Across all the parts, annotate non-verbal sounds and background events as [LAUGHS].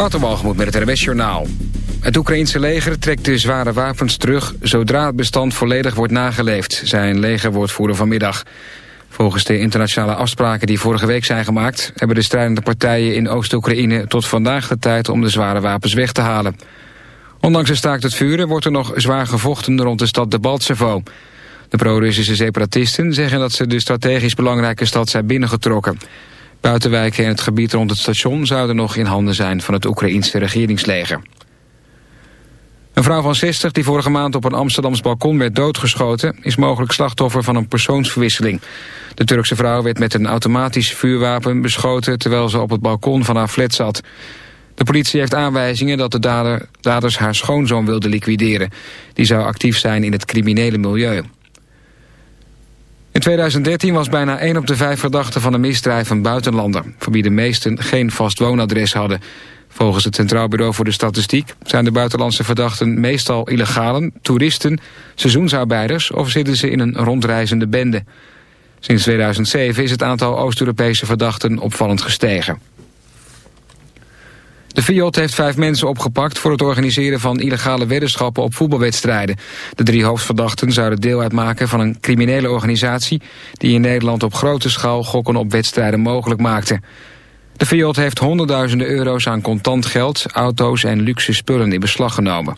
Waterwalgemoed met het RWS Journaal. Het Oekraïense leger trekt de zware wapens terug... zodra het bestand volledig wordt nageleefd, zei een legerwoordvoerder vanmiddag. Volgens de internationale afspraken die vorige week zijn gemaakt... hebben de strijdende partijen in Oost-Oekraïne tot vandaag de tijd... om de zware wapens weg te halen. Ondanks de staakt het vuren wordt er nog zwaar gevochten rond de stad Debaltsevo. De pro-Russische separatisten zeggen dat ze de strategisch belangrijke stad zijn binnengetrokken. Buitenwijken en het gebied rond het station zouden nog in handen zijn van het Oekraïense regeringsleger. Een vrouw van 60 die vorige maand op een Amsterdams balkon werd doodgeschoten... is mogelijk slachtoffer van een persoonsverwisseling. De Turkse vrouw werd met een automatisch vuurwapen beschoten... terwijl ze op het balkon van haar flat zat. De politie heeft aanwijzingen dat de dader, daders haar schoonzoon wilde liquideren. Die zou actief zijn in het criminele milieu. In 2013 was bijna 1 op de 5 verdachten van een misdrijf een buitenlander... voor wie de meesten geen vast woonadres hadden. Volgens het Centraal Bureau voor de Statistiek... zijn de buitenlandse verdachten meestal illegalen, toeristen, seizoensarbeiders... of zitten ze in een rondreizende bende. Sinds 2007 is het aantal Oost-Europese verdachten opvallend gestegen. De FIOD heeft vijf mensen opgepakt voor het organiseren van illegale weddenschappen op voetbalwedstrijden. De drie hoofdverdachten zouden deel uitmaken van een criminele organisatie die in Nederland op grote schaal gokken op wedstrijden mogelijk maakte. De FIOD heeft honderdduizenden euro's aan contant geld, auto's en luxe spullen in beslag genomen.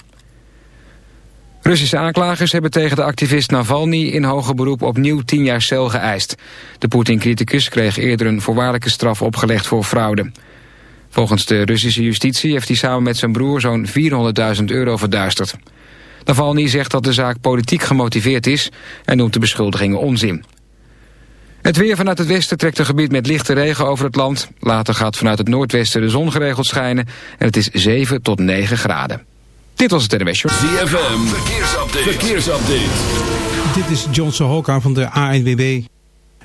Russische aanklagers hebben tegen de activist Navalny in hoger beroep opnieuw tien jaar cel geëist. De Poetin-criticus kreeg eerder een voorwaardelijke straf opgelegd voor fraude. Volgens de Russische justitie heeft hij samen met zijn broer zo'n 400.000 euro verduisterd. Navalny zegt dat de zaak politiek gemotiveerd is en noemt de beschuldigingen onzin. Het weer vanuit het westen trekt een gebied met lichte regen over het land. Later gaat vanuit het noordwesten de zon geregeld schijnen en het is 7 tot 9 graden. Dit was het NWS ZFM, verkeersupdate. verkeersupdate. Dit is John Sohoka van de ANWB.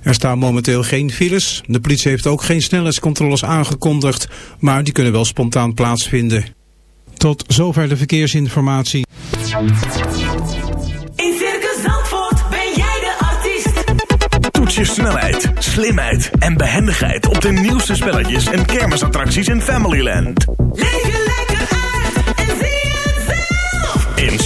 Er staan momenteel geen files. De politie heeft ook geen snelheidscontroles aangekondigd, maar die kunnen wel spontaan plaatsvinden. Tot zover de verkeersinformatie. In Circus Zandvoort ben jij de artiest. Toets je snelheid, slimheid en behendigheid op de nieuwste spelletjes en kermisattracties in Familyland. Leef lekker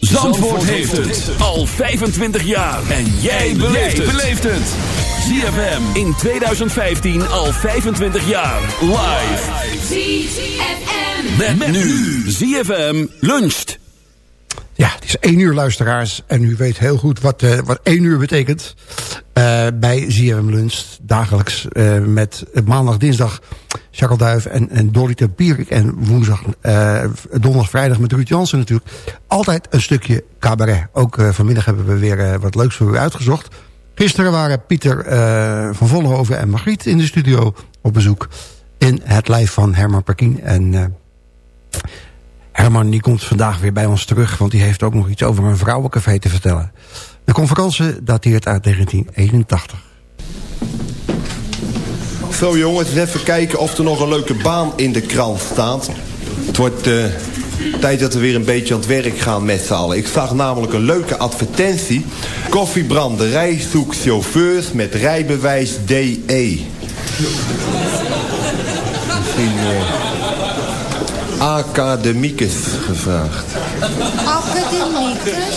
Zandvoort heeft het al 25 jaar. En jij beleeft het. ZFM in 2015 al 25 jaar. Live. ZFM. Met, nu. ZFM luncht. Ja, het is één uur luisteraars. En u weet heel goed wat, eh, wat één uur betekent. Eh, bij ZFM Lunch. Dagelijks eh, met maandag, dinsdag Jacques Duif en, en Dolly. En woensdag, eh, donderdag, vrijdag met Ruud Jansen natuurlijk. Altijd een stukje cabaret. Ook eh, vanmiddag hebben we weer eh, wat leuks voor u uitgezocht. Gisteren waren Pieter van Vollenhoven en Margriet in de studio op bezoek. In het lijf van Herman Perkien. En Herman die komt vandaag weer bij ons terug... want die heeft ook nog iets over een vrouwencafé te vertellen. De conferentie dateert uit 1981. Zo jongens, even kijken of er nog een leuke baan in de krant staat. Het wordt eh, tijd dat we weer een beetje aan het werk gaan met z'n allen. Ik zag namelijk een leuke advertentie. Koffiebranderij zoekt chauffeurs met rijbewijs DE. Misschien eh, academicus gevraagd. Academicus?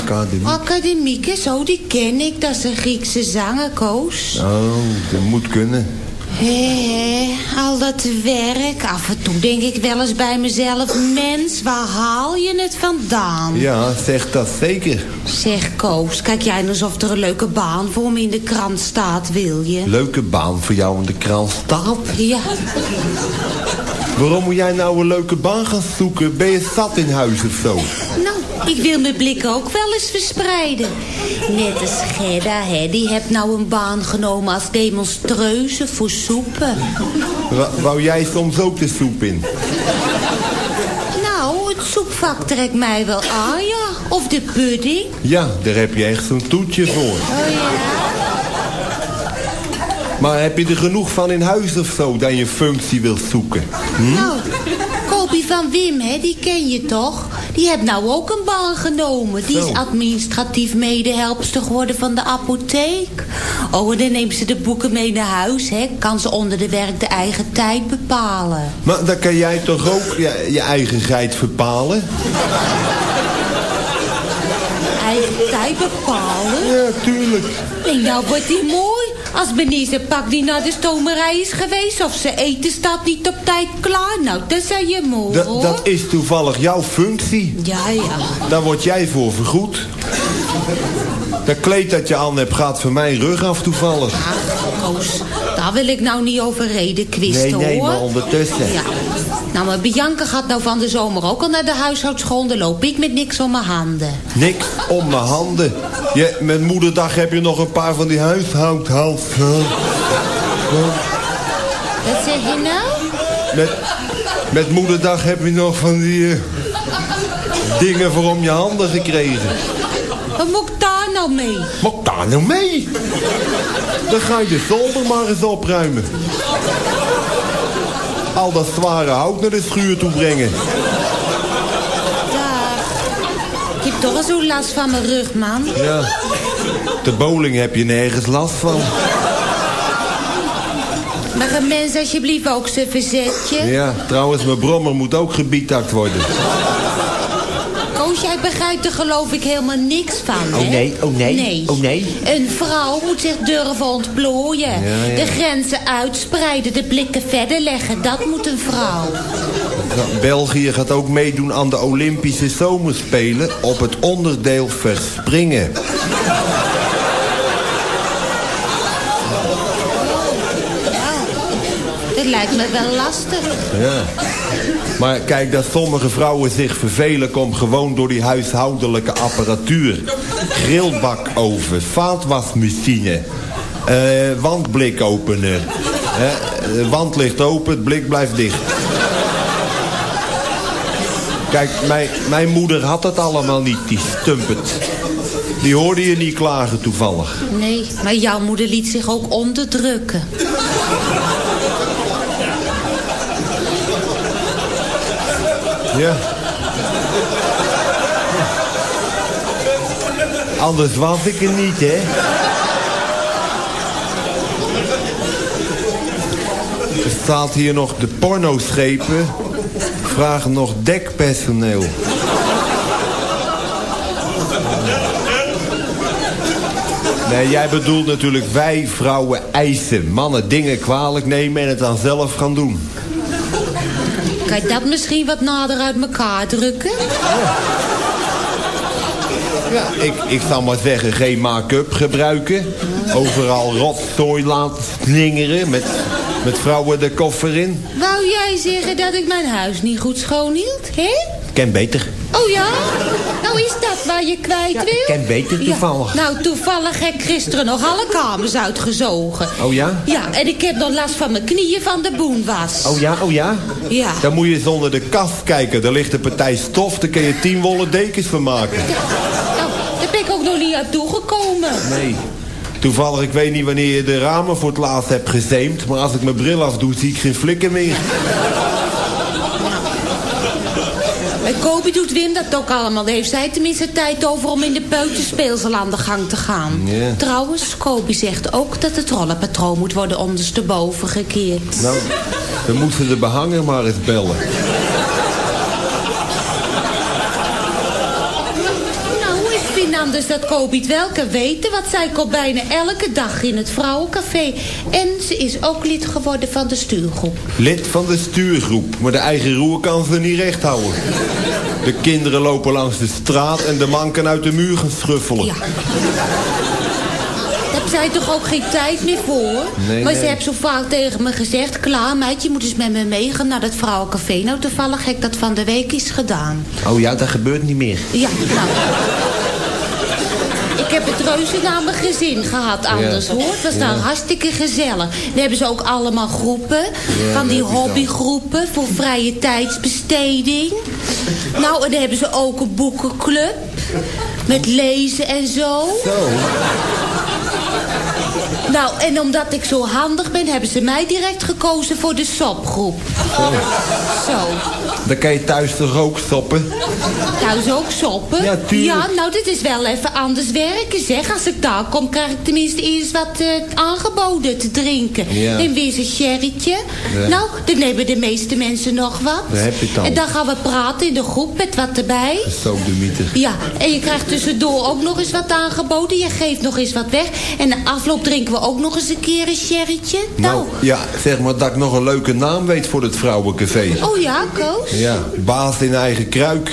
Academie. Academicus, oh, die ken ik. Dat is een Griekse zanger, Koos. Oh, dat moet kunnen. Hé, al dat werk. Af en toe denk ik wel eens bij mezelf... Mens, waar haal je het vandaan? Ja, zeg dat zeker. Zeg, Koos, kijk jij nou alsof er een leuke baan voor me in de krant staat, wil je? Leuke baan voor jou in de krant staat. Ja, Waarom moet jij nou een leuke baan gaan zoeken? Ben je zat in huis of zo? nou, ik wil mijn blik ook wel eens verspreiden. Net als Gerda, hè, die heeft nou een baan genomen als demonstreuse voor soepen. Wou jij soms ook de soep in? Nou, het soepvak trekt mij wel aan, ja. Of de pudding. Ja, daar heb je echt zo'n toetje voor. Oh ja? Maar heb je er genoeg van in huis of zo, dat je functie wilt zoeken? Nou, Kopie van Wim, hè, die ken je toch? Die heeft nou ook een baan genomen. Die is administratief medehelpster geworden van de apotheek. Oh, en dan neemt ze de boeken mee naar huis, hè. Kan ze onder de werk de eigen tijd bepalen. Maar dan kan jij toch ook je, je eigen geit verpalen? Eigen tijd bepalen? Ja, tuurlijk. Nee, nou wordt die mooi. Als Benize pak die naar de stomerij is geweest... of ze eten staat niet op tijd klaar. Nou, dat zei je mooi, Dat, hoor. dat is toevallig jouw functie. Ja, ja. Daar word jij voor vergoed. Dat kleed dat je aan hebt gaat van mijn rug af toevallig. Ach, Koos, daar wil ik nou niet over reden kwisten, Nee, nee, hoor. maar ondertussen. Ja. Nou, maar Bianca gaat nou van de zomer ook al naar de huishoudschool. Dan loop ik met niks om mijn handen. Niks om mijn handen. Je, met moederdag heb je nog een paar van die huishoudhalsen. Wat zeg je nou? Met, met moederdag heb je nog van die eh, dingen voor om je handen gekregen. Wat moet ik daar nou mee? Wat daar nou mee? Dan ga je de zolder maar eens opruimen. Al dat zware hout naar de schuur toe brengen. Dag. Ik heb toch al zo last van mijn rug, man. Ja. De bowling heb je nergens last van. Mag een mens alsjeblieft ook zijn verzetje? Ja, trouwens, mijn brommer moet ook gebietakt worden. Koos, jij begrijpt er geloof ik helemaal niks van, hè? Oh nee, oh nee, nee. oh nee. Een vrouw moet zich durven ontplooien. Ja, ja. De grenzen uitspreiden, de blikken verder leggen. Dat moet een vrouw. Nou, België gaat ook meedoen aan de Olympische Zomerspelen op het onderdeel verspringen. Dat lijkt me wel lastig. Ja. Maar kijk, dat sommige vrouwen zich vervelen om gewoon door die huishoudelijke apparatuur. Grillbakoven, vaatwasmachine, eh wandblikopener. Hè, de wand ligt open, het blik blijft dicht. Kijk, mijn, mijn moeder had dat allemaal niet, die stumpet. Die hoorde je niet klagen toevallig. Nee, maar jouw moeder liet zich ook onderdrukken. Ja. Anders was ik er niet, hè? Er staat hier nog de pornoschepen vragen nog dekpersoneel. Nee, jij bedoelt natuurlijk wij vrouwen eisen. Mannen dingen kwalijk nemen en het dan zelf gaan doen. Kan je dat misschien wat nader uit elkaar drukken? Ja, ik, ik zal maar zeggen, geen make-up gebruiken. Overal rotzooi laten slingeren met, met vrouwen de koffer in. Wou jij zeggen dat ik mijn huis niet goed schoonhield, hè? Ken beter. Oh ja? Nou is waar je kwijt wil? ik ken beter toevallig. Ja, nou, toevallig heb ik gisteren nog alle kamers uitgezogen. Oh ja? Ja, en ik heb nog last van mijn knieën van de boenwas. Oh ja, oh ja? Ja. Dan moet je eens onder de kast kijken. Daar ligt een partij stof, daar kun je tien wollen dekens van maken. Nou, daar ben ik ook nog niet aan toegekomen. Nee. Toevallig, ik weet niet wanneer je de ramen voor het laatst hebt gezeemd... maar als ik mijn bril afdoe, zie ik geen flikker meer. En Kobe doet Wim dat ook allemaal. Daar heeft zij tenminste tijd over om in de peuterspeelsel aan de gang te gaan. Trouwens, Kobe zegt ook dat het rollenpatroon moet worden ondersteboven gekeerd. Nou, dan moeten de behanger maar eens bellen. Nou, ik vind anders dat Kobe het wel kan weten... want zij komt bijna elke dag in het vrouwencafé. En ze is ook lid geworden van de stuurgroep. Lid van de stuurgroep, maar de eigen roer kan ze niet recht houden. De kinderen lopen langs de straat en de man kan uit de muur gaan struffelen. Ja. Daar heb zij toch ook geen tijd meer voor? Nee, maar ze heeft zo vaak tegen me gezegd... Klaar, meid, je moet eens met me meegaan naar dat vrouwencafé. Nou, toevallig heb ik dat van de week is gedaan. Oh ja, dat gebeurt niet meer. Ja, nou... Ik heb het reuze naar mijn gezin gehad anders, hoor. Het was daar Ja. hartstikke gezellig. Dan hebben ze ook allemaal groepen. Van die hobbygroepen voor vrije tijdsbesteding. Nou, en dan hebben ze ook een boekenclub. Met lezen en zo. Zo. Nou, en omdat ik zo handig ben, hebben ze mij direct gekozen voor de sopgroep. Zo. Dan kan je thuis toch ook stoppen? Thuis ook soppen? Ja, tuurlijk. Ja, nou, dit is wel even anders werken, zeg. Als ik daar kom, krijg ik tenminste eerst wat eh, aangeboden te drinken. Ja. En weer eens een sherrytje. Ja. Nou, dan nemen de meeste mensen nog wat. Daar heb je het al. En dan gaan we praten in de groep met wat erbij. Zo de mieter. Ja, en je krijgt tussendoor ook nog eens wat aangeboden. Je geeft nog eens wat weg. En afloop drinken we ook nog eens een keer een sherrytje. Nou, Nou, ja, zeg maar dat ik nog een leuke naam weet voor het vrouwencafé. oh ja, Koos? Ja, baas in eigen kruik.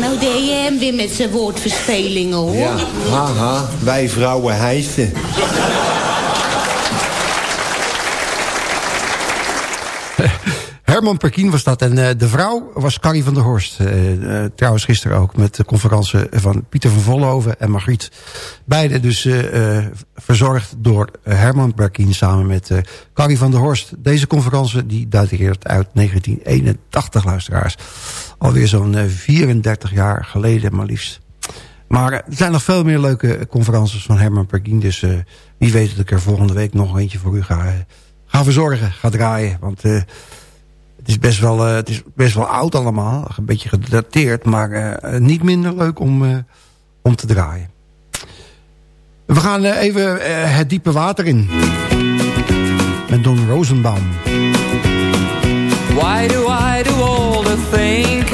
Nou, deed je hem weer met zijn woordverspelingen, hoor. Ja, haha, wij vrouwen hijsen. Herman Perkien was dat. En eh, de vrouw was Carrie van der Horst. Eh, eh, trouwens gisteren ook met de conferentie van Pieter van Vollenhoven en Margriet. Beide dus verzorgd door Herman Perkien samen met Carrie van der Horst. Deze conferentie die dateert uit 1981, luisteraars. Alweer zo'n eh, 34 jaar geleden maar liefst. Maar er zijn nog veel meer leuke conferences van Herman Perkien. Dus wie weet dat ik er volgende week nog eentje voor u ga, ga verzorgen, ga draaien. Want het, is best wel, eh, het is best wel oud allemaal. Een beetje gedateerd, maar eh, niet minder leuk om, eh, om te draaien. We gaan even het diepe water in. Met Don Rosenbaum. Why do I do all the thinking?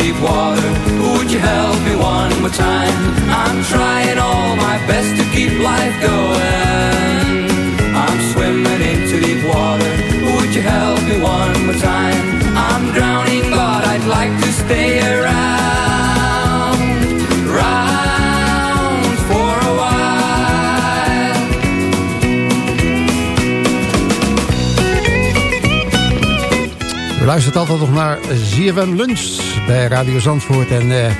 deep water. Would you help me one more time? I'm trying all my best to keep life going. I'm swimming into deep water. Would you help me one more time? I'm drowning but I'd like to stay around. Round for a while. U luistert altijd nog naar ZFM Lunch bij Radio Zandvoort. En eh,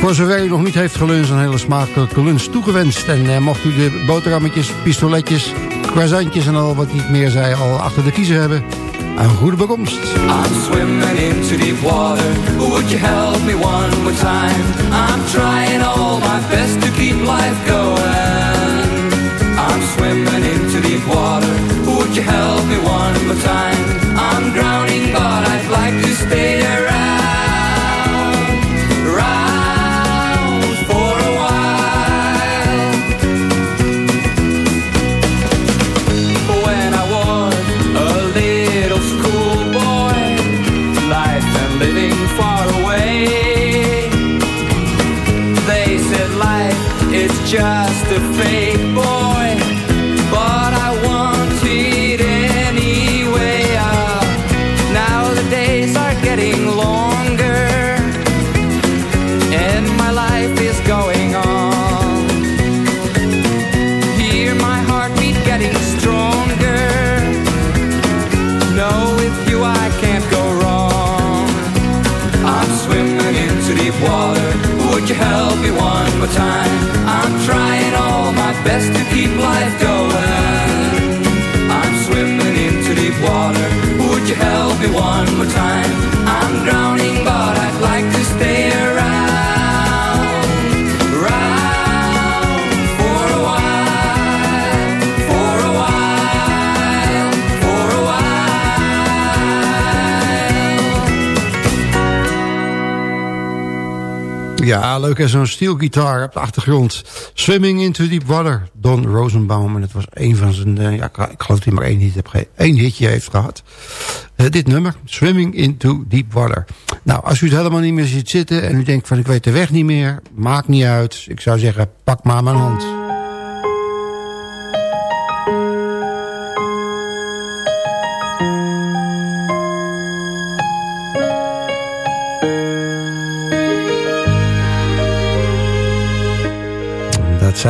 voor zover u nog niet heeft geluncht, een hele smakelijke lunch toegewenst. En eh, mocht u de boterhammetjes, pistoletjes, croissantjes en al wat niet meer zei al achter de kiezer hebben... een goede bekomst. I'm swimming into deep water Would you help me one more time? I'm trying all my best to keep life going I'm swimming into deep water Would you help me one more time? I'm drowning but I'd like to stay around keep life going. I'm swimming into deep water. Would you help me one more time? I'm drowning, but I'd like to stay around. For a while, for a while, for a while. Ja, leuk en zo'n steelgitaar op de achtergrond. Swimming into Deep Water, Don Rosenbaum. En het was een van zijn, eh, ja, ik, geloof dat hij maar één, hit ge- één hitje heeft gehad. Eh, dit nummer, Swimming into Deep Water. Nou, als u het helemaal niet meer ziet zitten en u denkt van ik weet de weg niet meer, maakt niet uit. Ik zou zeggen, pak maar mijn hand.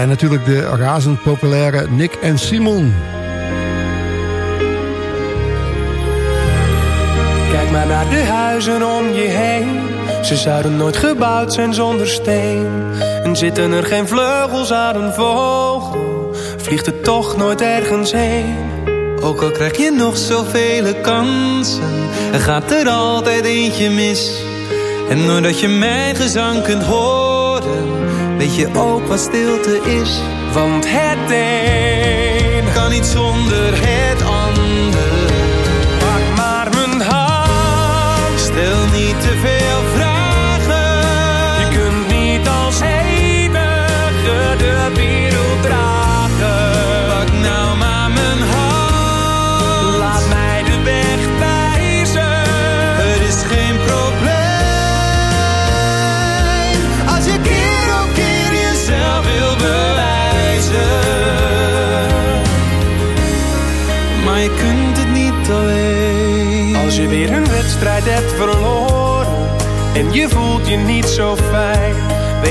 Zijn natuurlijk de razend populaire Nick en Simon. Kijk maar naar de huizen om je heen. Ze zouden nooit gebouwd zijn zonder steen. En zitten er geen vleugels aan een vogel, vliegt het toch nooit ergens heen. Ook al krijg je nog zoveel kansen, gaat er altijd eentje mis. En doordat je mijn gezang kunt horen, weet je ook wat stilte is. Want het een kan niet zonder het ander. Pak maar mijn hand, stel niet te veel vragen.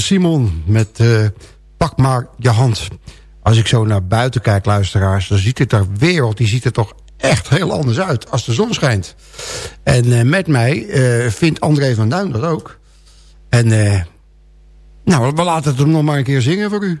Simon met eh, Pak maar je hand. Als ik zo naar buiten kijk, luisteraars... dan ziet het er wereld, die ziet er toch echt heel anders uit... als de zon schijnt. En eh, met mij eh, vindt André van Duin dat ook. En nou, we laten het hem nog maar een keer zingen voor u.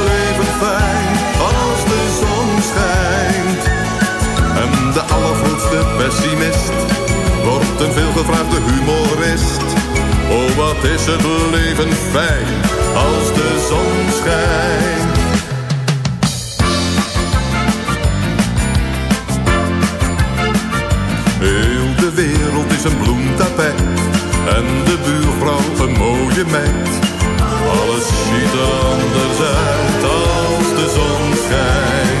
een veelgevraagde humorist. Oh, wat is het leven fijn als de zon schijnt. Heel de wereld is een bloemtapijt en de buurvrouw een mooie meid. Alles ziet er anders uit als de zon schijnt.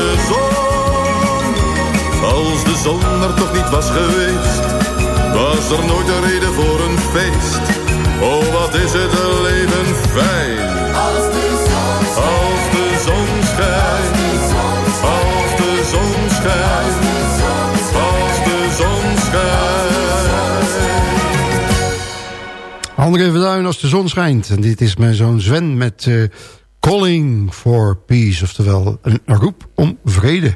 zon er toch niet was geweest, was er nooit een reden voor een feest. Oh, wat is het leven fijn. Als de zon schijnt. Als de zon schijnt. Als de zon schijnt. Als de zon schijnt. André Verduin als de zon schijnt. En dit is mijn zoon Sven met eh, Calling for Peace. Oftewel een roep om vrede.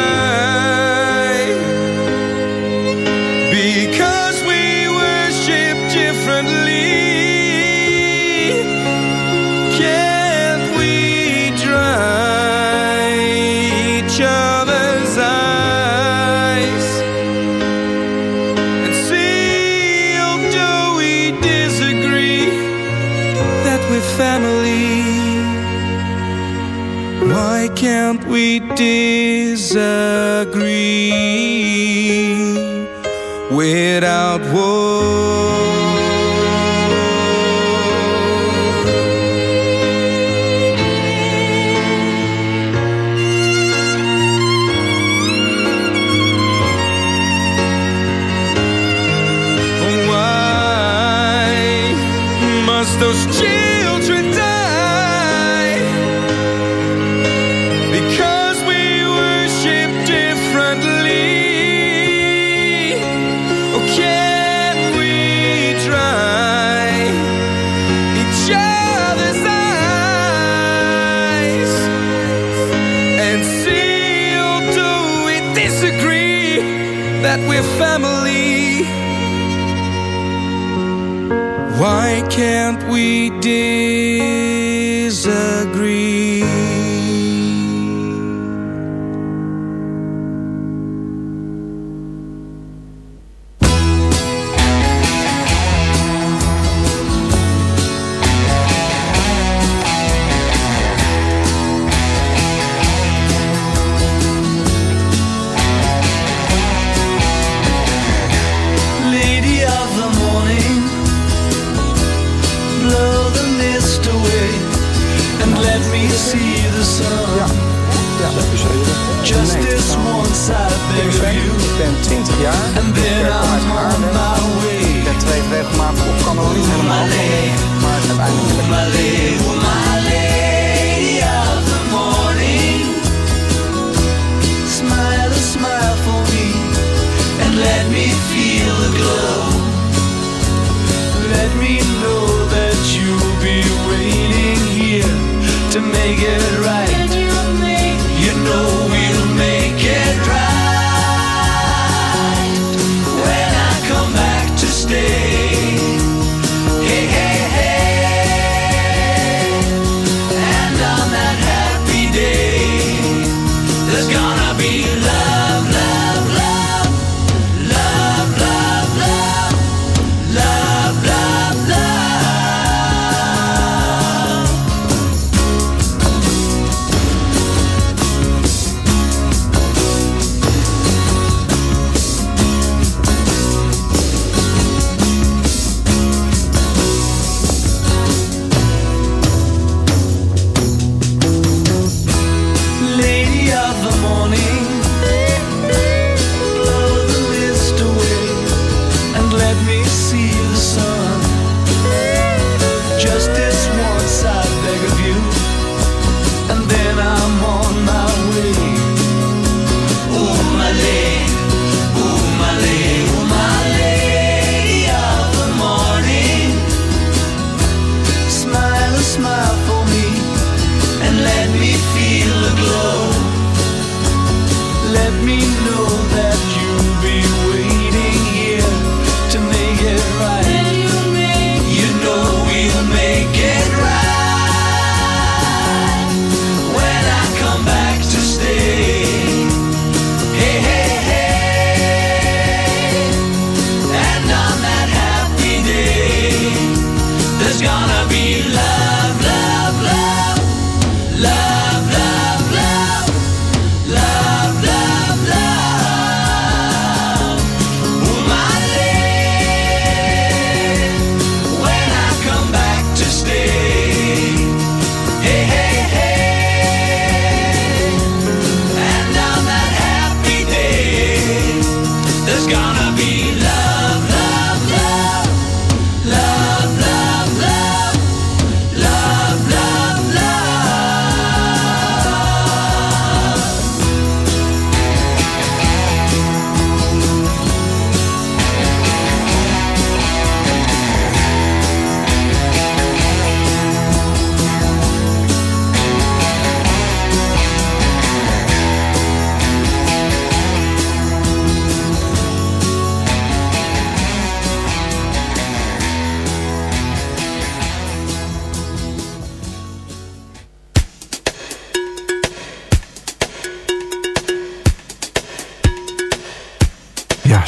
Can't we disagree. Without You.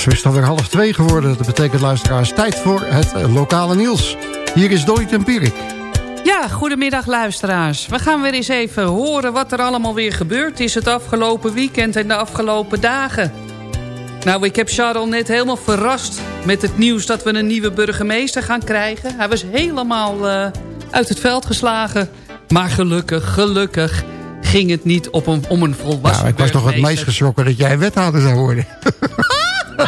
Zo is het alweer half twee geworden. Dat betekent, luisteraars, tijd voor het eh, lokale nieuws. Hier is Dolly Tempierik. Ja, goedemiddag luisteraars. We gaan weer eens even horen wat er allemaal weer gebeurd is het afgelopen weekend en de afgelopen dagen. Nou, ik heb Charles net helemaal verrast met het nieuws dat we een nieuwe burgemeester gaan krijgen. Hij was helemaal uh, uit het veld geslagen. Maar gelukkig, gelukkig ging het niet op een, om een volwassen nou, ik was nog het meest geschrokken dat jij wethouder zou worden. [LAUGHS] [LAUGHS]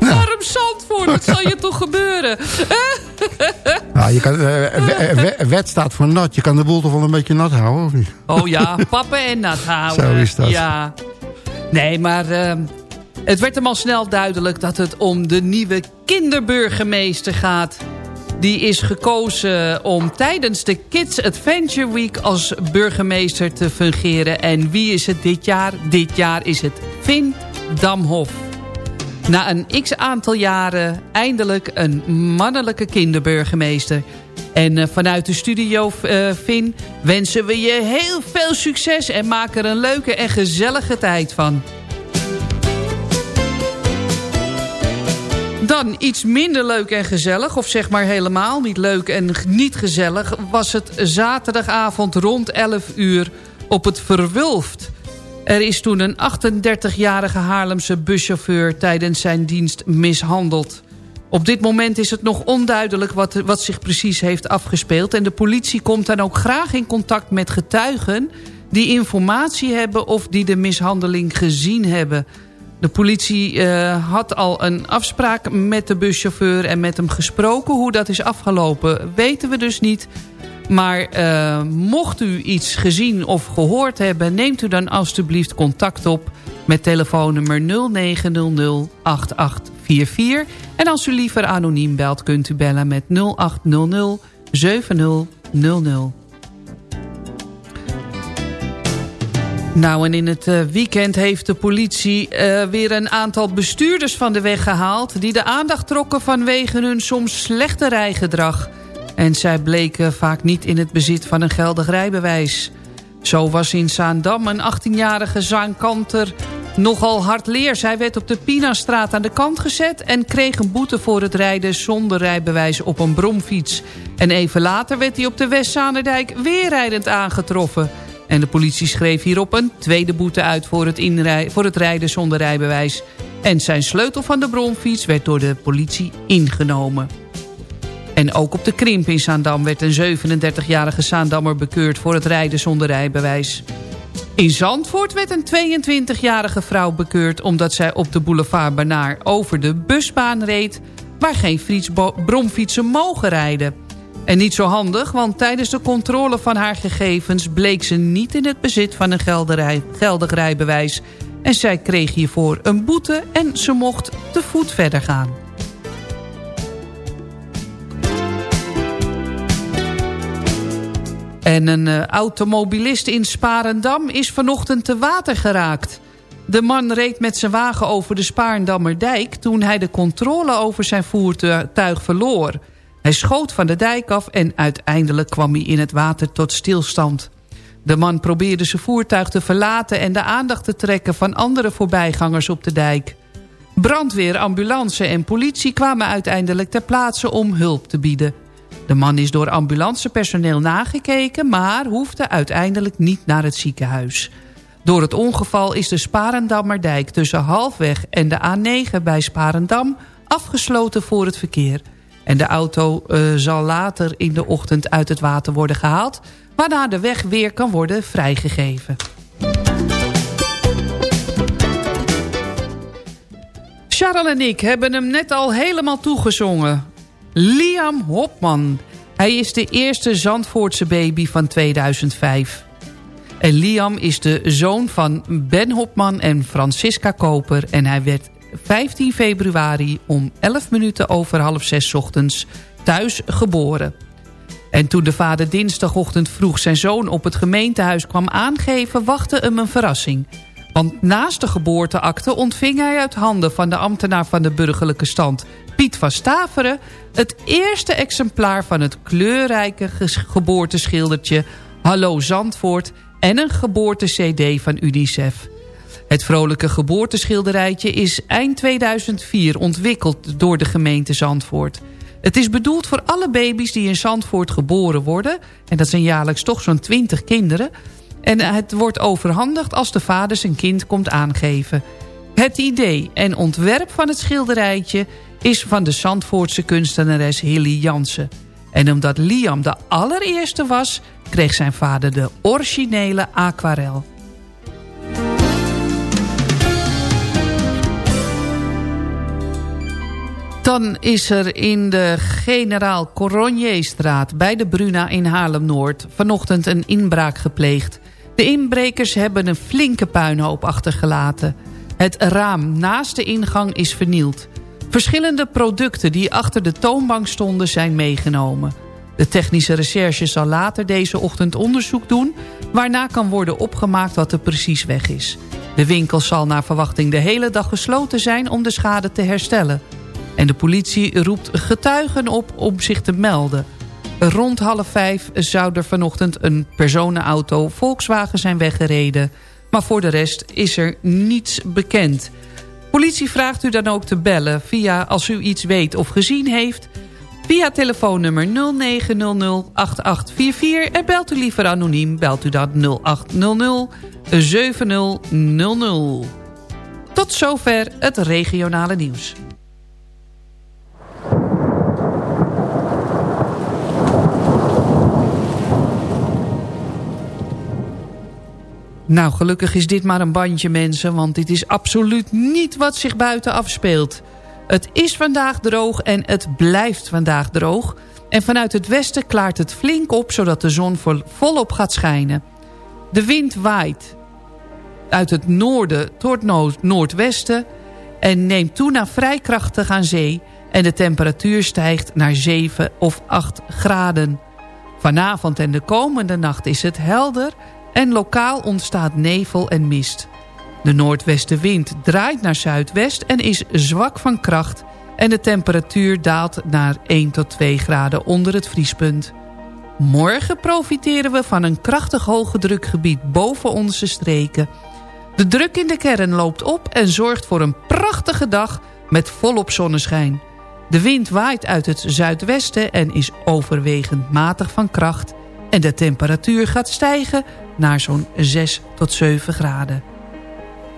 Arm Zandvoort, wat zal je toch gebeuren? [LAUGHS] nou, je kan, uh, wet staat voor nat. Je kan de boel toch wel een beetje nat houden, of niet? Oh ja, pappen en nat houden. [LAUGHS] Zo is dat. Ja. Nee, maar uh, het werd hem al snel duidelijk... dat het om de nieuwe kinderburgemeester gaat. Die is gekozen om tijdens de Kids Adventure Week... als burgemeester te fungeren. En wie is het dit jaar? Dit jaar is het Vin Damhof na een x-aantal jaren eindelijk een mannelijke kinderburgemeester. En uh, vanuit de studio, uh, Finn, wensen we je heel veel succes... en maak er een leuke en gezellige tijd van. Dan iets minder leuk en gezellig, of zeg maar helemaal niet leuk en niet gezellig... was het zaterdagavond rond 11 uur op het Verwulft... Er is toen een 38-jarige Haarlemse buschauffeur tijdens zijn dienst mishandeld. Op dit moment is het nog onduidelijk wat, wat zich precies heeft afgespeeld... en de politie komt dan ook graag in contact met getuigen... die informatie hebben of die de mishandeling gezien hebben. De politie uh, had al een afspraak met de buschauffeur en met hem gesproken. Hoe dat is afgelopen weten we dus niet... Maar uh, mocht u iets gezien of gehoord hebben... neemt u dan alstublieft contact op met telefoonnummer 0900 8844. En als u liever anoniem belt, kunt u bellen met 0800 7000. Nou, en in het uh, weekend heeft de politie uh, weer een aantal bestuurders van de weg gehaald... die de aandacht trokken vanwege hun soms slechte rijgedrag... En zij bleken vaak niet in het bezit van een geldig rijbewijs. Zo was in Zaandam een 18-jarige zangkanter nogal hard leer. Zij werd op de Pinastraat aan de kant gezet... en kreeg een boete voor het rijden zonder rijbewijs op een bromfiets. En even later werd hij op de Westzanerdijk weer rijdend aangetroffen. En de politie schreef hierop een tweede boete uit voor het, voor het rijden zonder rijbewijs. En zijn sleutel van de bromfiets werd door de politie ingenomen. En ook op de Krimp in Zaandam werd een 37-jarige Zaandammer bekeurd voor het rijden zonder rijbewijs. In Zandvoort werd een 22-jarige vrouw bekeurd omdat zij op de boulevard Banaar over de busbaan reed... waar geen bromfietsen mogen rijden. En niet zo handig, want tijdens de controle van haar gegevens... bleek ze niet in het bezit van een geldig rijbewijs. En zij kreeg hiervoor een boete en ze mocht te voet verder gaan. En een uh, automobilist in Sparendam is vanochtend te water geraakt. De man reed met zijn wagen over de Sparendammerdijk... toen hij de controle over zijn voertuig verloor. Hij schoot van de dijk af en uiteindelijk kwam hij in het water tot stilstand. De man probeerde zijn voertuig te verlaten... en de aandacht te trekken van andere voorbijgangers op de dijk. Brandweer, ambulance en politie kwamen uiteindelijk ter plaatse om hulp te bieden. De man is door ambulancepersoneel nagekeken... maar hoefde uiteindelijk niet naar het ziekenhuis. Door het ongeval is de Sparendammerdijk tussen Halfweg en de A9 bij Sparendam... afgesloten voor het verkeer. En de auto uh, zal later in de ochtend uit het water worden gehaald... waarna de weg weer kan worden vrijgegeven. Charles en ik hebben hem net al helemaal toegezongen. Liam Hopman. Hij is de eerste Zandvoortse baby van 2005. En Liam is de zoon van Ben Hopman en Francisca Koper... en hij werd 15 februari om 11 minuten over half zes ochtends thuis geboren. En toen de vader dinsdagochtend vroeg zijn zoon op het gemeentehuis kwam aangeven... wachtte hem een verrassing. Want naast de geboorteakte ontving hij uit handen van de ambtenaar van de burgerlijke stand... Piet van Staveren het eerste exemplaar van het kleurrijke geboorteschildertje Hallo Zandvoort en een geboorte-cd van UNICEF. Het vrolijke geboorteschilderijtje is eind 2004 ontwikkeld door de gemeente Zandvoort. Het is bedoeld voor alle baby's die in Zandvoort geboren worden... en dat zijn jaarlijks toch zo'n 20 kinderen... En het wordt overhandigd als de vader zijn kind komt aangeven. Het idee en ontwerp van het schilderijtje is van de Zandvoortse kunstenares Hilly Jansen. En omdat Liam de allereerste was, kreeg zijn vader de originele aquarel. Dan is er in de generaal Coronjeestraat bij de Bruna in Haarlem-Noord... vanochtend een inbraak gepleegd. De inbrekers hebben een flinke puinhoop achtergelaten. Het raam naast de ingang is vernield. Verschillende producten die achter de toonbank stonden zijn meegenomen. De technische recherche zal later deze ochtend onderzoek doen... waarna kan worden opgemaakt wat er precies weg is. De winkel zal naar verwachting de hele dag gesloten zijn om de schade te herstellen. En de politie roept getuigen op om zich te melden. Rond half vijf zou er vanochtend een personenauto Volkswagen zijn weggereden. Maar voor de rest is er niets bekend. Politie vraagt u dan ook te bellen via als u iets weet of gezien heeft... Via telefoonnummer 0900 8844 en belt u liever anoniem, belt u dan 0800 7000. Tot zover het regionale nieuws. Nou, gelukkig is dit maar een bandje, mensen... want dit is absoluut niet wat zich buiten afspeelt. Het is vandaag droog en het blijft vandaag droog. En vanuit het westen klaart het flink op... zodat de zon volop gaat schijnen. De wind waait uit het noorden tot noord noordwesten... en neemt toe naar vrij krachtig aan zee... en de temperatuur stijgt naar 7 of 8 graden. Vanavond en de komende nacht is het helder... en lokaal ontstaat nevel en mist... De noordwestenwind draait naar zuidwest en is zwak van kracht... en de temperatuur daalt naar 1 tot 2 graden onder het vriespunt. Morgen profiteren we van een krachtig hoge drukgebied boven onze streken. De druk in de kern loopt op en zorgt voor een prachtige dag met volop zonneschijn. De wind waait uit het zuidwesten en is overwegend matig van kracht... en de temperatuur gaat stijgen naar zo'n 6 tot 7 graden.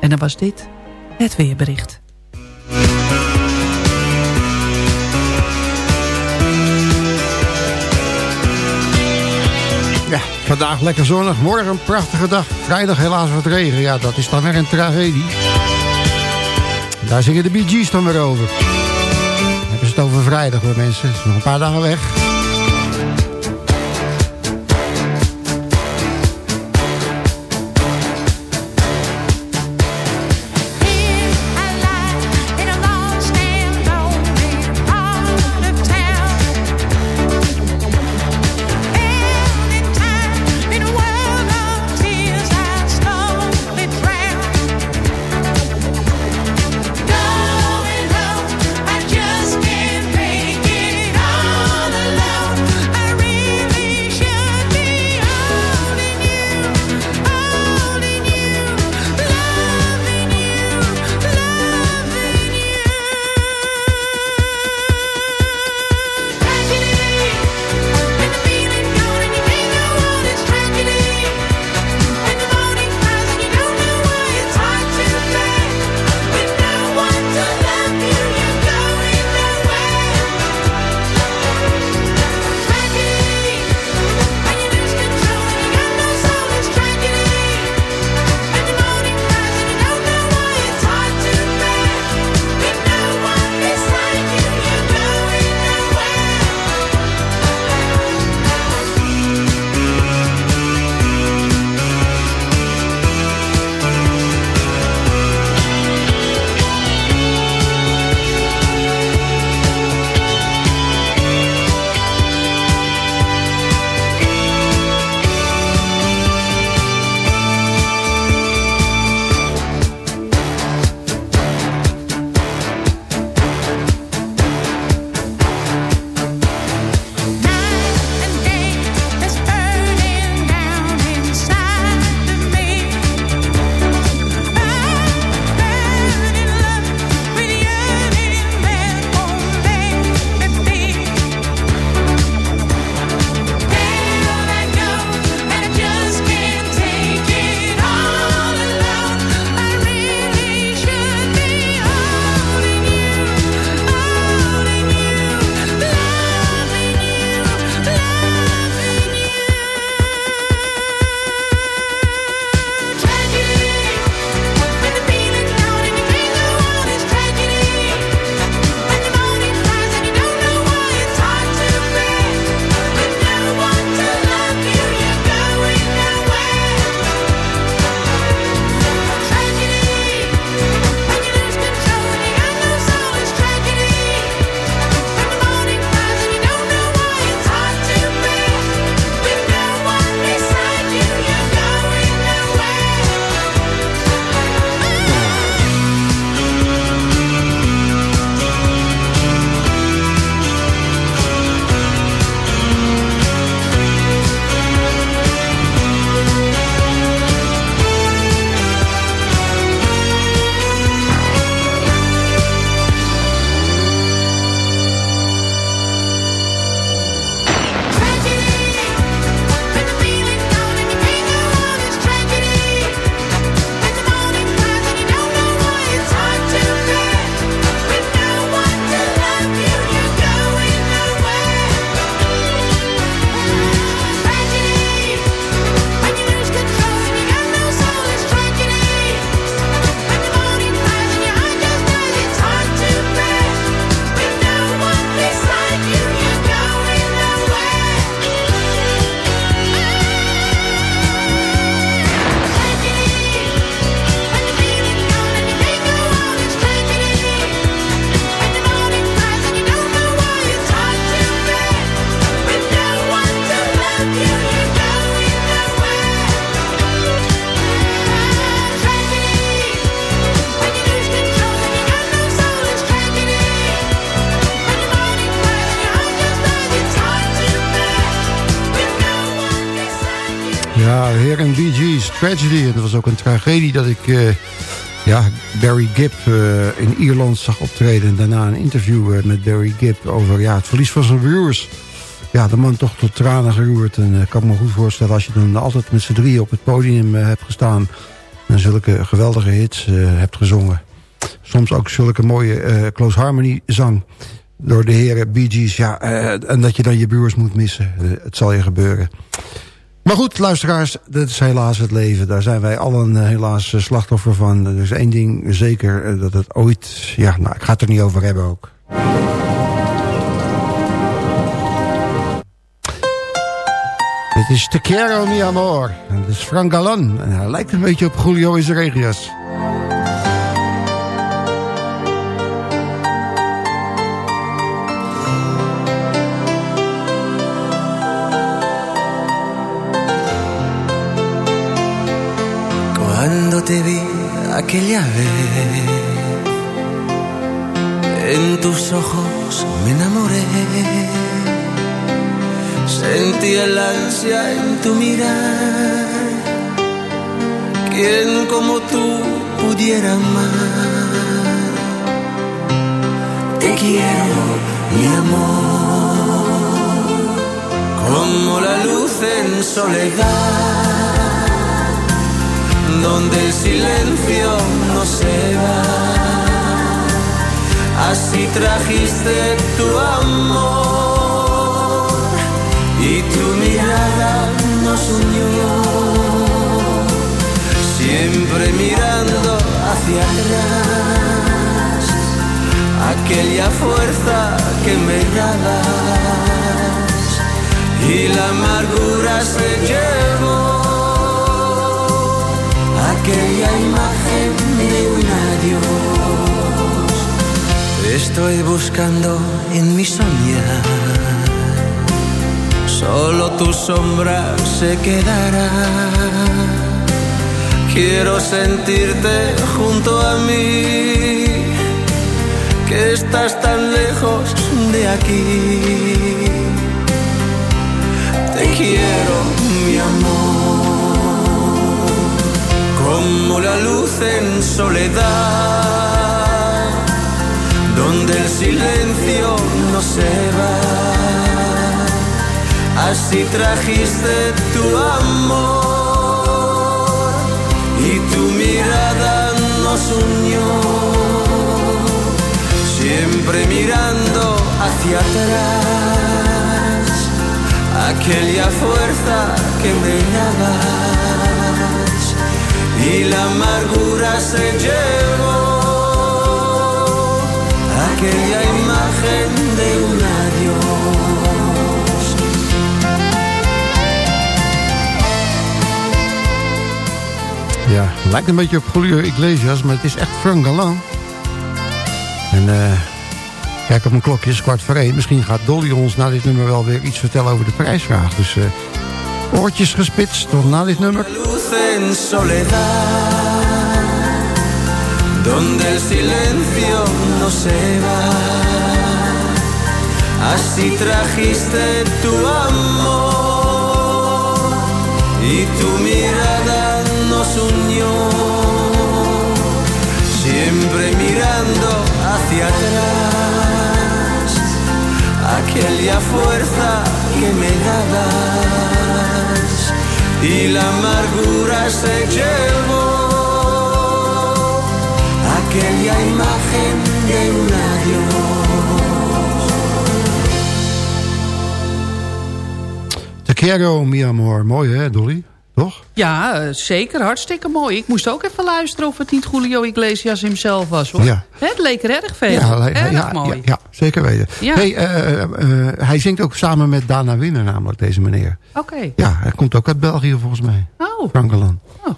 En dan was dit het weerbericht. Ja, vandaag lekker zonnig. Morgen een prachtige dag. Vrijdag helaas wat regen. Ja, dat is dan weer een tragedie. Daar zingen de Gees dan weer over. Dan hebben ze het over vrijdag hoor mensen. Het is nog een paar dagen weg. Tragedy. En dat was ook een tragedie dat ik eh, ja, Barry Gibb eh, in Ierland zag optreden. En daarna een interview eh, met Barry Gibb over ja, het verlies van zijn broers. Ja, de man toch tot tranen geroerd. En ik kan me goed voorstellen als je dan altijd met z'n drieën op het podium hebt gestaan... en zulke geweldige hits hebt gezongen. Soms ook zulke mooie close harmony zang door de heren Bee Gees. Ja, en dat je dan je broers moet missen. het zal je gebeuren. Maar goed, luisteraars, dat is helaas het leven. Daar zijn wij allen uh, helaas uh, slachtoffer van. Is één ding zeker, uh, dat het ooit... Ja, nou, ik ga het er niet over hebben ook. Dit is Te Quiero Mi Amor. En dat is Frank Galan. En hij lijkt een beetje op Julio Izaregias. En tus ojos me enamoré. Sentí el ansia en tu mirar. ¿Quién como tú pudiera amar? Te quiero, mi amor, como la luz en soledad donde el silencio no se va. Así trajiste tu amor y tu mirada nos unió. Siempre mirando hacia atrás, aquella fuerza que me dabas y la amargura se llevó aquella imagen de un adiós. Estoy buscando en mi soñar. Solo tu sombra se quedará. Quiero sentirte junto a mí, que estás tan lejos de aquí. Así trajiste tu amor y tu mirada nos unió, siempre mirando hacia atrás, aquella fuerza que me dabas y la amargura se llevó. Aquella imagen de un Ja, lijkt een beetje op Julio Iglesias, maar het is echt Frank Galan. En uh, kijk op mijn klokjes, kwart voor één. Misschien gaat Dolly ons na dit nummer wel weer iets vertellen over de prijsvraag. Dus uh, oortjes gespitst, tot na dit nummer. donde el silencio no se va. Así trajiste tu amor y tu mirada siempre mirando hacia atrás, aquella fuerza que me dabas y la amargura se llevó aquella imagen de un adiós. Quiero, mi amor. Mooi hè, Dolly? Ja, uh, zeker. Hartstikke mooi. Ik moest ook even luisteren of het niet Julio Iglesias hemzelf was. Hoor. Ja. Het leek er erg veel. Ja, erg ja, mooi. Ja, ja, zeker weten. Hey, uh, uh, hij zingt ook samen met Dana Winner namelijk, deze meneer. Oké. Ja, hij komt ook uit België volgens mij. Oh. Frankeland. Oh.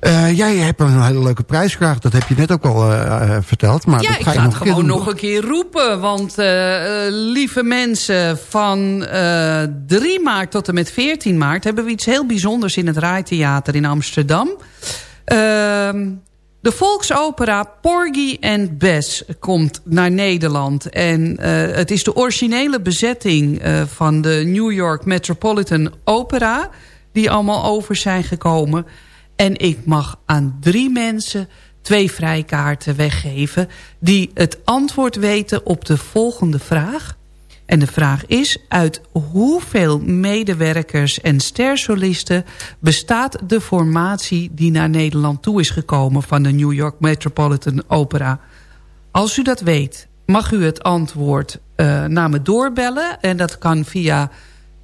Uh, jij hebt een hele leuke prijsvraag. Dat heb je net ook al uh, verteld. Maar ja, dat ik ga je ga het nog gewoon nog een keer roepen. Want uh, lieve mensen, van 3 maart tot en met 14 maart... hebben we iets heel bijzonders in het Rijtheater in Amsterdam. Ehm, de volksopera Porgy and Bess komt naar Nederland. En het is de originele bezetting van de New York Metropolitan Opera... die allemaal over zijn gekomen. En ik mag aan drie mensen twee vrijkaarten weggeven... die het antwoord weten op de volgende vraag. En de vraag is, uit hoeveel medewerkers en stersolisten... bestaat de formatie die naar Nederland toe is gekomen... van de New York Metropolitan Opera? Als u dat weet, mag u het antwoord uh, naar me doorbellen. En dat kan via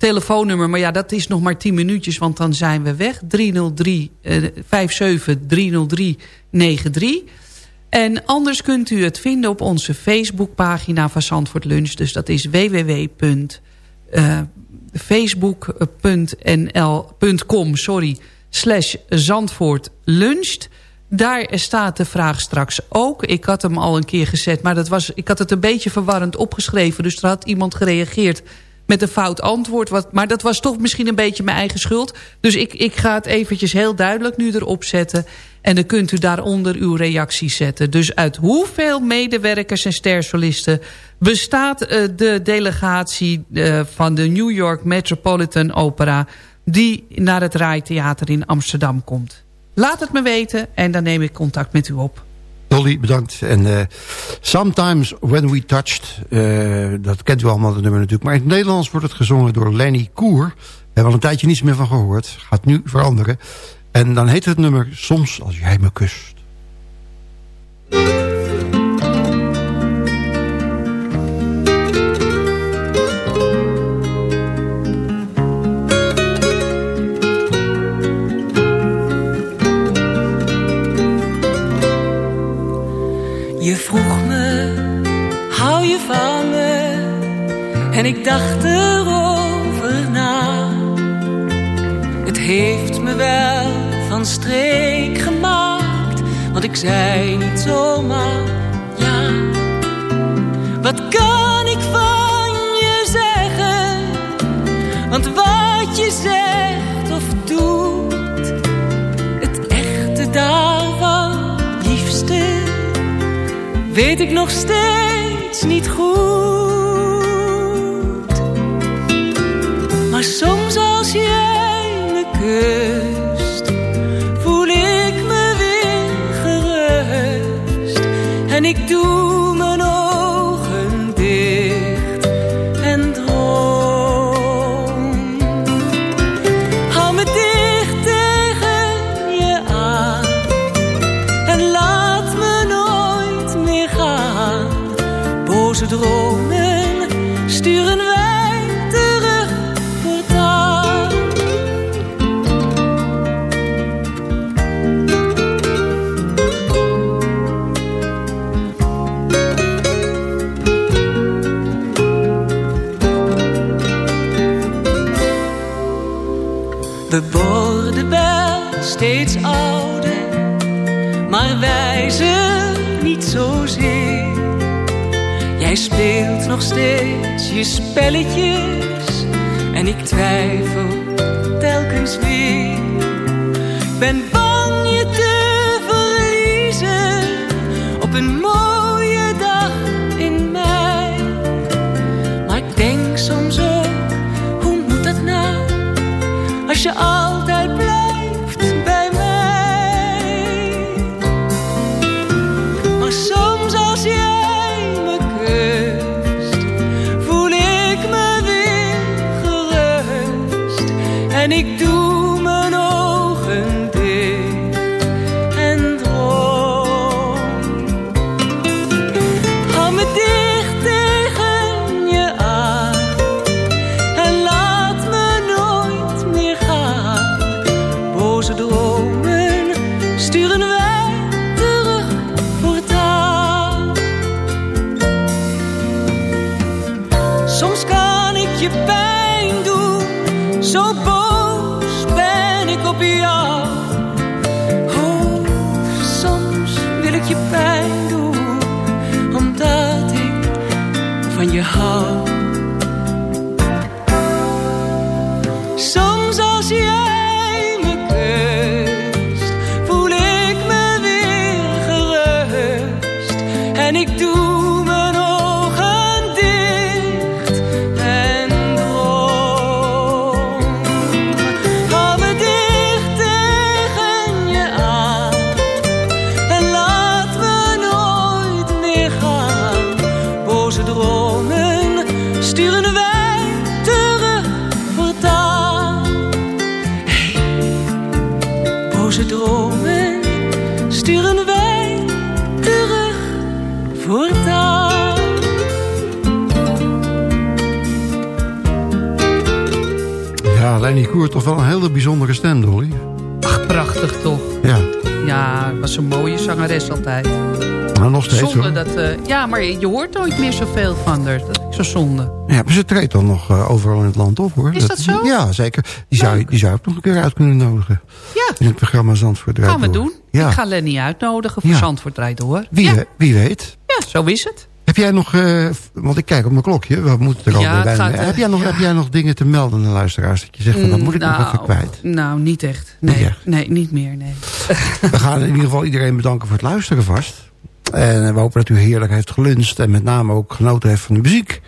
telefoonnummer. Maar ja, dat is nog maar 10 minuutjes, want dan zijn we weg. 303 uh, 57 303 93. En anders kunt u het vinden op onze Facebookpagina van Zandvoort Lunch. Dus dat is www.facebook.nl.com sorry, slash Zandvoort Luncht. Daar staat de vraag straks ook. Ik had hem al een keer gezet, maar dat was, ik had het een beetje verwarrend opgeschreven. Dus er had iemand gereageerd met een fout antwoord. Wat, maar dat was toch misschien een beetje mijn eigen schuld. Dus ik, ik ga het eventjes heel duidelijk nu erop zetten. En dan kunt u daaronder uw reactie zetten. Dus uit hoeveel medewerkers en stersolisten bestaat uh, de delegatie uh, van de New York Metropolitan Opera... die naar het Rijtheater in Amsterdam komt. Laat het me weten en dan neem ik contact met u op. Dolly, bedankt. En uh, Sometimes When We Touched, uh, dat kent u allemaal, het nummer natuurlijk. Maar in het Nederlands wordt het gezongen door Lenny Koer. We hebben al een tijdje niets meer van gehoord. Gaat nu veranderen. En dan heet het nummer Soms als jij me kust. En ik dacht erover na. Het heeft me wel van streek gemaakt, want ik zei niet zomaar ja. Wat kan ik van je zeggen? Want wat je zegt of doet, het echte daarvan, liefste weet ik nog steeds niet goed. Maar soms als jij me kust, We wel steeds ouder, maar wijzen niet zozeer. Jij speelt nog steeds je spelletjes en ik twijfel telkens weer. Stem, Dolly. Ach, prachtig toch. Ja. Ja, was een mooie zangeres altijd. Maar nog steeds Zonde hoor. dat... eh, ja, maar je hoort nooit meer zoveel van haar. Dat is zo zonde. Ja, maar ze treedt dan nog eh, overal in het land op hoor. Is dat zo? Ja, zeker. Die zou, die zou ik nog een keer uit kunnen nodigen. Ja. In het programma Zandvoort Draait Gaan we doen. Ja. Ik ga Lenny uitnodigen voor Ja. Zandvoort Draait Door. Wie, ja. wie weet. ja, zo is het. Heb jij nog, eh, want ik kijk op mijn klokje, we moeten er al Ja, bij gaat, eh, heb, jij nog, ja. heb jij nog dingen te melden aan de luisteraars? Dat je zegt, van, dat moet ik nog Nou, even kwijt. Nou, niet echt. Nee, Niet echt. nee niet meer. Nee. [LAUGHS] We gaan in ieder geval iedereen bedanken voor het luisteren vast. En we hopen dat u heerlijk heeft geluncht en met name ook genoten heeft van de muziek.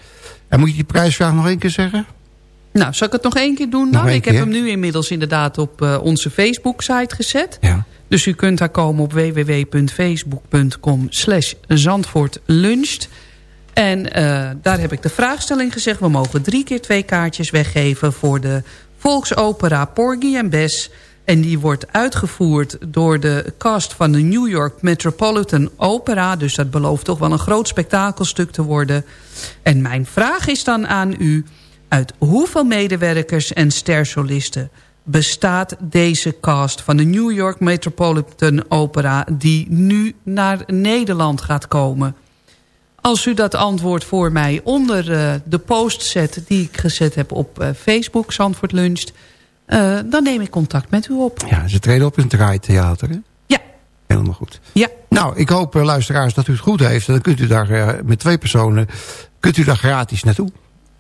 En moet je die prijsvraag nog één keer zeggen? Nou, zal ik het nog één keer doen Nog dan? Ik heb keer. hem nu inmiddels inderdaad op eh, onze Facebook-site gezet. Ja. Dus u kunt daar komen op www.facebook.com slash zandvoortluncht. En eh, daar heb ik de vraagstelling gezegd. We mogen drie keer twee kaartjes weggeven voor de volksopera Porgy en Bess. En die wordt uitgevoerd door de cast van de New York Metropolitan Opera. Dus dat belooft toch wel een groot spektakelstuk te worden. En mijn vraag is dan aan u... uit hoeveel medewerkers en stersolisten bestaat deze cast van de New York Metropolitan Opera... die nu naar Nederland gaat komen? Als u dat antwoord voor mij onder eh, de post zet... die ik gezet heb op eh, Facebook, Zandvoort Luncht... eh, dan neem ik contact met u op. Ja, ze treden op in het draaitheater, hè? Ja. Helemaal goed. Ja. Nou, ik hoop, luisteraars, dat u het goed heeft. En dan kunt u daar met twee personen, kunt u daar gratis naartoe.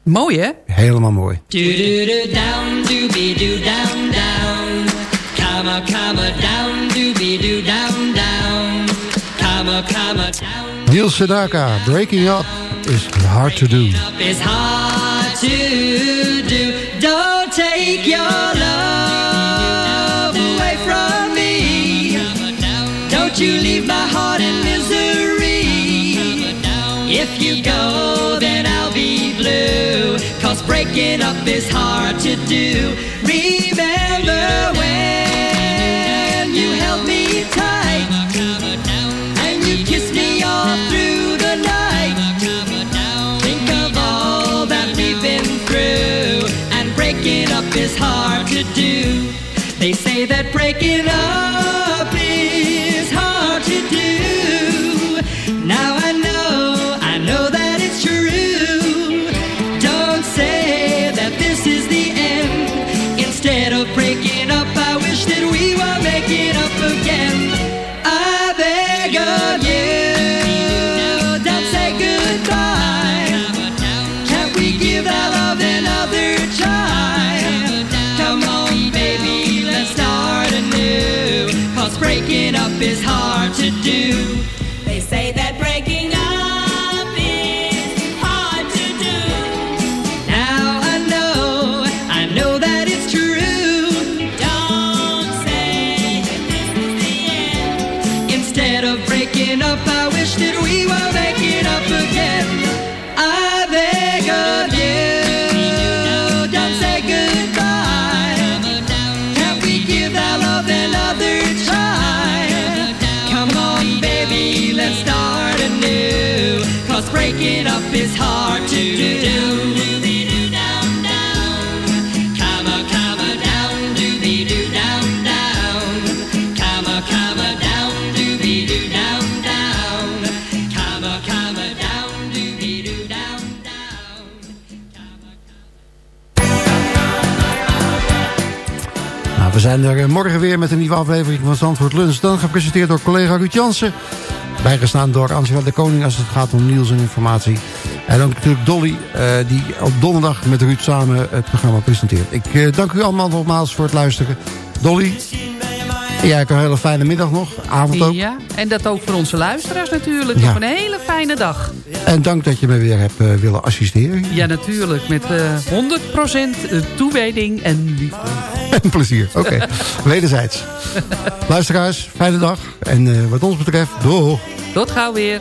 Mooi, hè? Helemaal mooi. Do do do down, do be do down down. Comma comma down, do be do down down. Comma comma down. Niels Sedaka, Breaking Up is hard to do. Up is hard to do. Don't take your love away from me. Don't you leave my heart in misery. If you go, then I'll be blue. Cause breaking up is hard to do. Is hard zijn er eh, morgen weer met een nieuwe aflevering van Zandvoort Lunch. Dan gepresenteerd door collega Ruud Jansen. Bijgestaan door Angela de Koning als het gaat om nieuws en informatie. En ook natuurlijk Dolly, eh, die op donderdag met Ruud samen het programma presenteert. Ik eh, dank u allemaal nogmaals voor het luisteren. Dolly, jij hebt een hele fijne middag nog, avond ook. Ja, en dat ook voor onze luisteraars natuurlijk. Ja. Nog een hele fijne dag. En dank dat je me weer hebt willen assisteren. Ja, natuurlijk. Met eh 100% toewijding en liefde. [LAUGHS] En plezier, oké. [LAUGHS] Wederzijds. Luisteraars, fijne dag. En eh, wat ons betreft, doeg. Tot gauw weer.